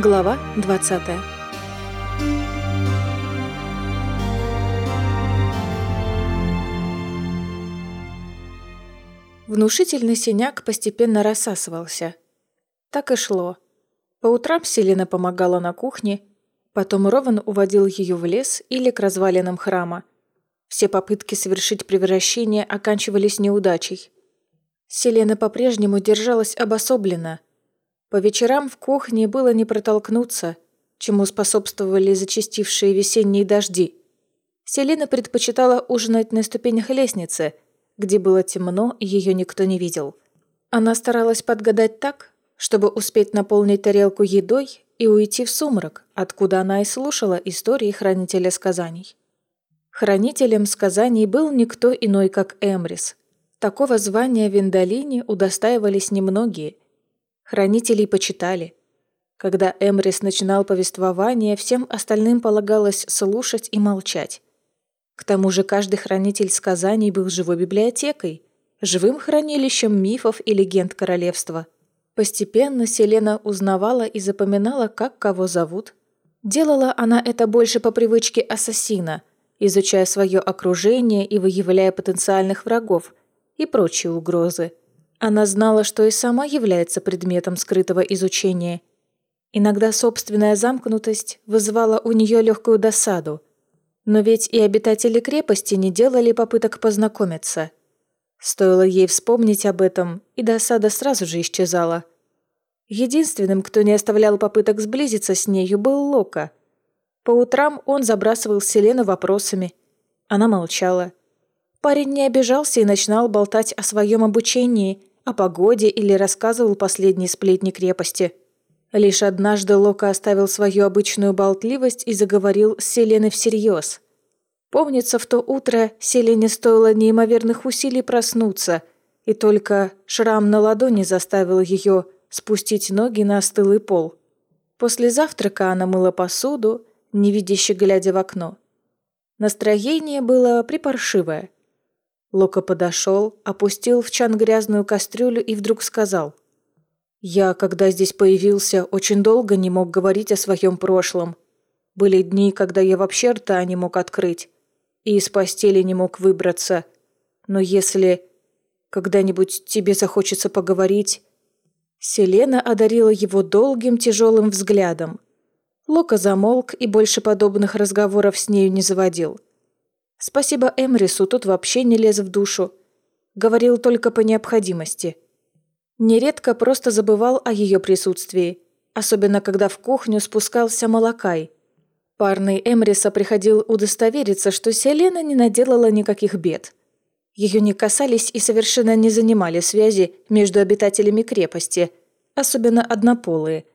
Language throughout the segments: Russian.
Глава 20 Внушительный синяк постепенно рассасывался. Так и шло. По утрам Селена помогала на кухне, потом Рован уводил ее в лес или к развалинам храма. Все попытки совершить превращение оканчивались неудачей. Селена по-прежнему держалась обособленно – по вечерам в кухне было не протолкнуться, чему способствовали зачастившие весенние дожди. Селина предпочитала ужинать на ступенях лестницы, где было темно и ее никто не видел. Она старалась подгадать так, чтобы успеть наполнить тарелку едой и уйти в сумрак, откуда она и слушала истории хранителя сказаний. Хранителем сказаний был никто иной, как Эмрис. Такого звания в Виндалине удостаивались немногие – Хранителей почитали. Когда Эмрис начинал повествование, всем остальным полагалось слушать и молчать. К тому же каждый хранитель сказаний был живой библиотекой, живым хранилищем мифов и легенд королевства. Постепенно Селена узнавала и запоминала, как кого зовут. Делала она это больше по привычке ассасина, изучая свое окружение и выявляя потенциальных врагов и прочие угрозы – она знала, что и сама является предметом скрытого изучения. Иногда собственная замкнутость вызывала у нее легкую досаду. Но ведь и обитатели крепости не делали попыток познакомиться. Стоило ей вспомнить об этом, и досада сразу же исчезала. Единственным, кто не оставлял попыток сблизиться с нею, был Лока. По утрам он забрасывал Селену вопросами. Она молчала. Парень не обижался и начинал болтать о своем обучении, о погоде или рассказывал последние сплетни крепости. Лишь однажды Лока оставил свою обычную болтливость и заговорил с Селеной всерьез. Помнится, в то утро Селене стоило неимоверных усилий проснуться, и только шрам на ладони заставил ее спустить ноги на остылый пол. После завтрака она мыла посуду, невидяще глядя в окно. Настроение было припаршивое – Лока подошел, опустил в чан грязную кастрюлю и вдруг сказал. «Я, когда здесь появился, очень долго не мог говорить о своем прошлом. Были дни, когда я вообще рта не мог открыть и из постели не мог выбраться. Но если когда-нибудь тебе захочется поговорить...» Селена одарила его долгим тяжелым взглядом. Лока замолк и больше подобных разговоров с нею не заводил. Спасибо Эмрису, тот вообще не лез в душу. Говорил только по необходимости. Нередко просто забывал о ее присутствии, особенно когда в кухню спускался Малакай. Парный Эмриса приходил удостовериться, что Селена не наделала никаких бед. Ее не касались и совершенно не занимали связи между обитателями крепости, особенно однополые.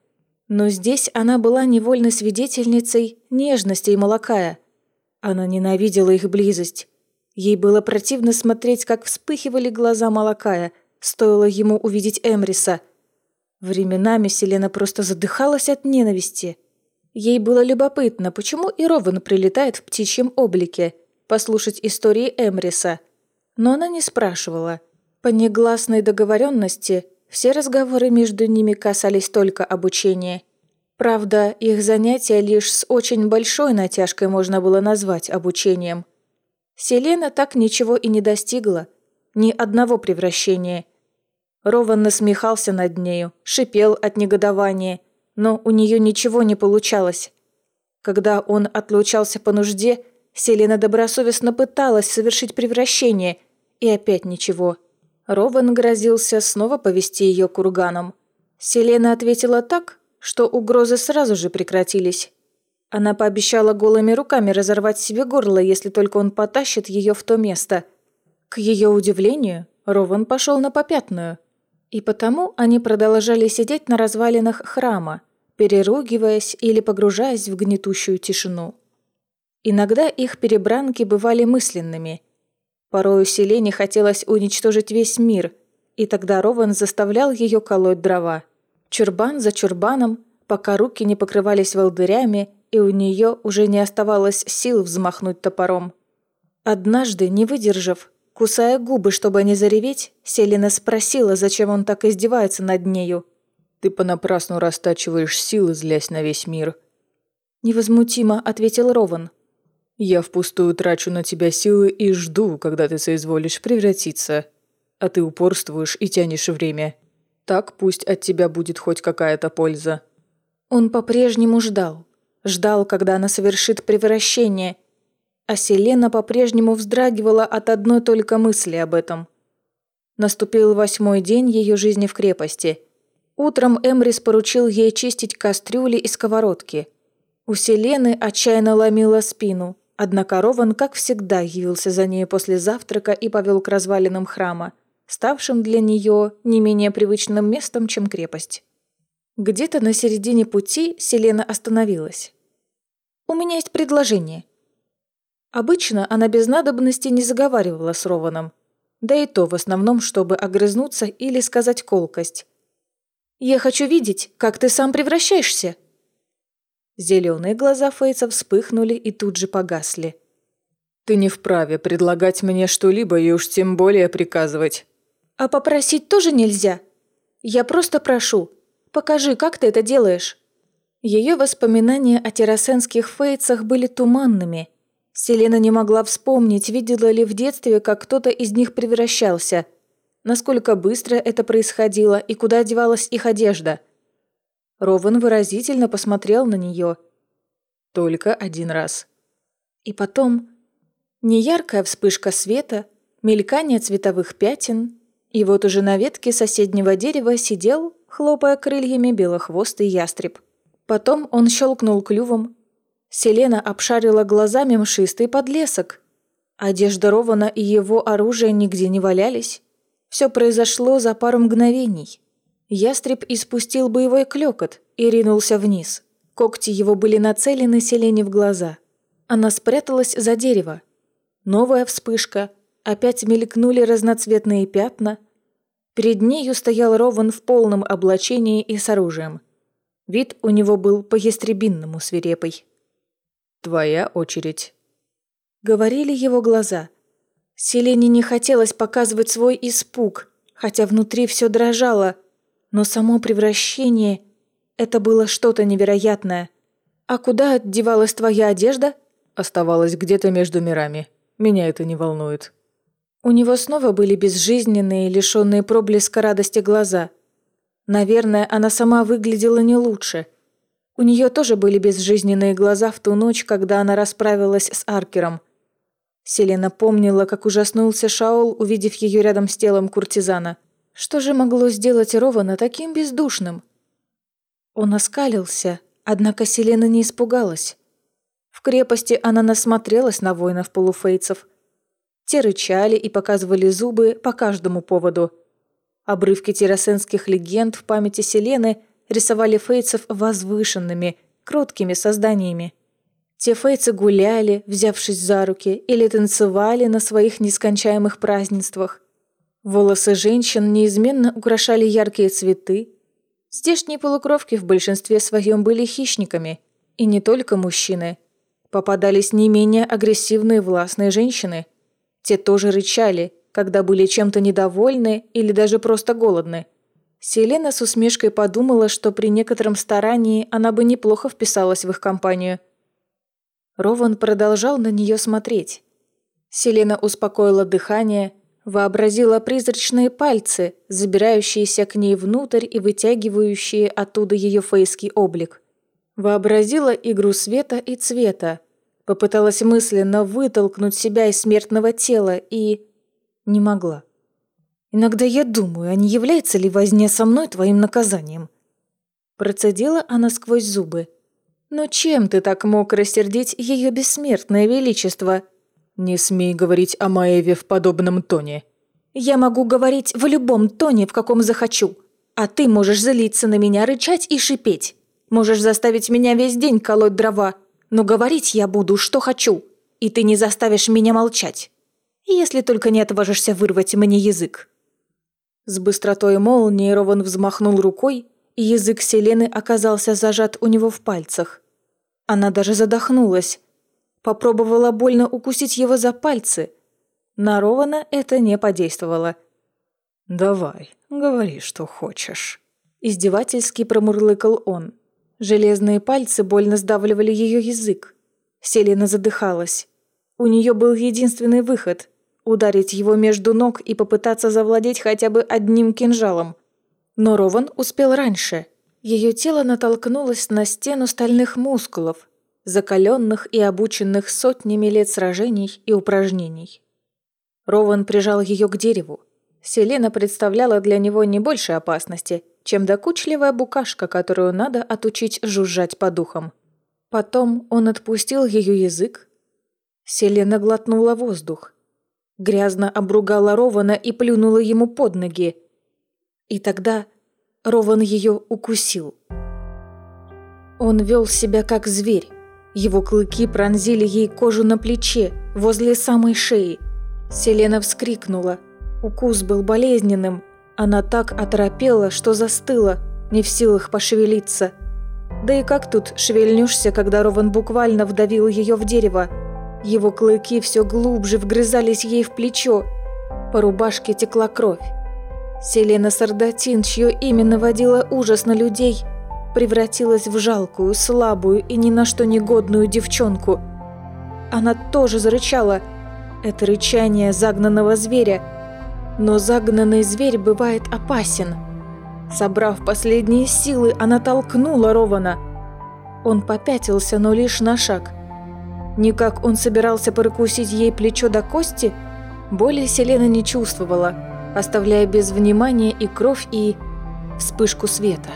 Но здесь она была невольной свидетельницей нежности и Малакая – она ненавидела их близость. Ей было противно смотреть, как вспыхивали глаза Малакая, стоило ему увидеть Эмриса. Временами Селена просто задыхалась от ненависти. Ей было любопытно, почему и Рован прилетает в птичьем облике, послушать истории Эмриса. Но она не спрашивала. По негласной договоренности все разговоры между ними касались только обучения – Правда, их занятия лишь с очень большой натяжкой можно было назвать обучением. Селена так ничего и не достигла, ни одного превращения. Рован насмехался над нею, шипел от негодования, но у нее ничего не получалось. Когда он отлучался по нужде, Селена добросовестно пыталась совершить превращение, и опять ничего. Рован грозился снова повести ее курганом. Селена ответила так, что угрозы сразу же прекратились. Она пообещала голыми руками разорвать себе горло, если только он потащит ее в то место. К ее удивлению, Рован пошел на попятную. И потому они продолжали сидеть на развалинах храма, переругиваясь или погружаясь в гнетущую тишину. Иногда их перебранки бывали мысленными. Порою Селене хотелось уничтожить весь мир, и тогда Рован заставлял ее колоть дрова чурбан за чурбаном, пока руки не покрывались волдырями, и у нее уже не оставалось сил взмахнуть топором. Однажды, не выдержав, кусая губы, чтобы не зареветь, Селина спросила, зачем он так издевается над нею. Ты понапрасну растачиваешь силы, злясь на весь мир. Невозмутимо ответил Рован. Я впустую трачу на тебя силы и жду, когда ты соизволишь превратиться. А ты упорствуешь и тянешь время. Так пусть от тебя будет хоть какая-то польза. Он по-прежнему ждал. Ждал, когда она совершит превращение. А Селена по-прежнему вздрагивала от одной только мысли об этом. Наступил восьмой день ее жизни в крепости. Утром Эмрис поручил ей чистить кастрюли и сковородки. У Селены отчаянно ломила спину, однако Рован, как всегда, явился за ней после завтрака и повел к развалинам храма, ставшим для нее не менее привычным местом, чем крепость. Где-то на середине пути Селена остановилась. «У меня есть предложение». Обычно она без надобности не заговаривала с Рованом, да и то в основном, чтобы огрызнуться или сказать колкость. «Я хочу видеть, как ты сам превращаешься». Зеленые глаза Фейца вспыхнули и тут же погасли. «Ты не вправе предлагать мне что-либо и уж тем более приказывать». «А попросить тоже нельзя? Я просто прошу, Покажи, как ты это делаешь». Ее воспоминания о террасенских фейцах были туманными. Селена не могла вспомнить, видела ли в детстве, как кто-то из них превращался, насколько быстро это происходило и куда девалась их одежда. Рован выразительно посмотрел на нее. Только один раз. И потом... Неяркая вспышка света, мелькание цветовых пятен, и вот уже на ветке соседнего дерева сидел хлопая крыльями белохвостый ястреб. Потом он щелкнул клювом. Селена обшарила глазами мшистый подлесок. Одежда Рована и его оружие нигде не валялись. Все произошло за пару мгновений. Ястреб испустил боевой клёкот и ринулся вниз. Когти его были нацелены Селене в глаза. Она спряталась за дерево. Новая вспышка. Опять мелькнули разноцветные пятна – Перед нею стоял Рован в полном облачении и с оружием. Вид у него был по-ястребинному свирепый. «Твоя очередь», — говорили его глаза. Селене не хотелось показывать свой испуг, хотя внутри все дрожало, но само превращение — это было что-то невероятное. «А куда отдевалась твоя одежда?» «Оставалась где-то между мирами. Меня это не волнует». У него снова были безжизненные, лишенные проблеска радости глаза. Наверное, она сама выглядела не лучше. У нее тоже были безжизненные глаза в ту ночь, когда она расправилась с Аркером. Селена помнила, как ужаснулся Шаол, увидев ее рядом с телом куртизана. Что же могло сделать Рована таким бездушным? Он оскалился, однако Селена не испугалась. В крепости она насмотрелась на воинов-полуфейцев – те рычали и показывали зубы по каждому поводу. Обрывки террасенских легенд в памяти Селены рисовали фейцев возвышенными, кроткими созданиями. Те фейцы гуляли, взявшись за руки, или танцевали на своих нескончаемых празднествах. Волосы женщин неизменно украшали яркие цветы. Здешние полукровки в большинстве своем были хищниками, и не только мужчины. Попадались не менее агрессивные властные женщины – те тоже рычали, когда были чем-то недовольны или даже просто голодны. Селена с усмешкой подумала, что при некотором старании она бы неплохо вписалась в их компанию. Рован продолжал на нее смотреть. Селена успокоила дыхание, вообразила призрачные пальцы, забирающиеся к ней внутрь и вытягивающие оттуда ее фейский облик. Вообразила игру света и цвета, Попыталась мысленно вытолкнуть себя из смертного тела и... не могла. Иногда я думаю, а не является ли возня со мной твоим наказанием? Процедила она сквозь зубы. Но чем ты так мог рассердить ее бессмертное величество? Не смей говорить о Маеве в подобном тоне. Я могу говорить в любом тоне, в каком захочу. А ты можешь злиться на меня, рычать и шипеть. Можешь заставить меня весь день колоть дрова, но говорить я буду, что хочу, и ты не заставишь меня молчать. Если только не отважишься вырвать мне язык». С быстротой молнии Рован взмахнул рукой, и язык Селены оказался зажат у него в пальцах. Она даже задохнулась. Попробовала больно укусить его за пальцы. На Рована это не подействовало. «Давай, говори, что хочешь». Издевательски промурлыкал он. Железные пальцы больно сдавливали ее язык. Селена задыхалась. У нее был единственный выход – ударить его между ног и попытаться завладеть хотя бы одним кинжалом. Но Рован успел раньше. Ее тело натолкнулось на стену стальных мускулов, закаленных и обученных сотнями лет сражений и упражнений. Рован прижал ее к дереву. Селена представляла для него не больше опасности, чем докучливая букашка, которую надо отучить жужжать по духам. Потом он отпустил ее язык. Селена глотнула воздух. Грязно обругала Рована и плюнула ему под ноги. И тогда Рован ее укусил. Он вел себя как зверь. Его клыки пронзили ей кожу на плече, возле самой шеи. Селена вскрикнула. Укус был болезненным. Она так оторопела, что застыла, не в силах пошевелиться. Да и как тут шевельнешься, когда Рован буквально вдавил ее в дерево? Его клыки все глубже вгрызались ей в плечо. По рубашке текла кровь. Селена Сардатин, чье имя наводило ужас на людей – превратилась в жалкую, слабую и ни на что негодную девчонку. Она тоже зарычала. Это рычание загнанного зверя. Но загнанный зверь бывает опасен. Собрав последние силы, она толкнула Рована. Он попятился, но лишь на шаг. Никак он собирался прокусить ей плечо до кости, боли Селена не чувствовала, оставляя без внимания и кровь, и вспышку света.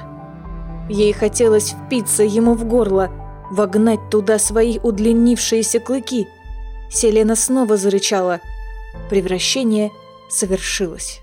Ей хотелось впиться ему в горло, вогнать туда свои удлинившиеся клыки. Селена снова зарычала. Превращение совершилось.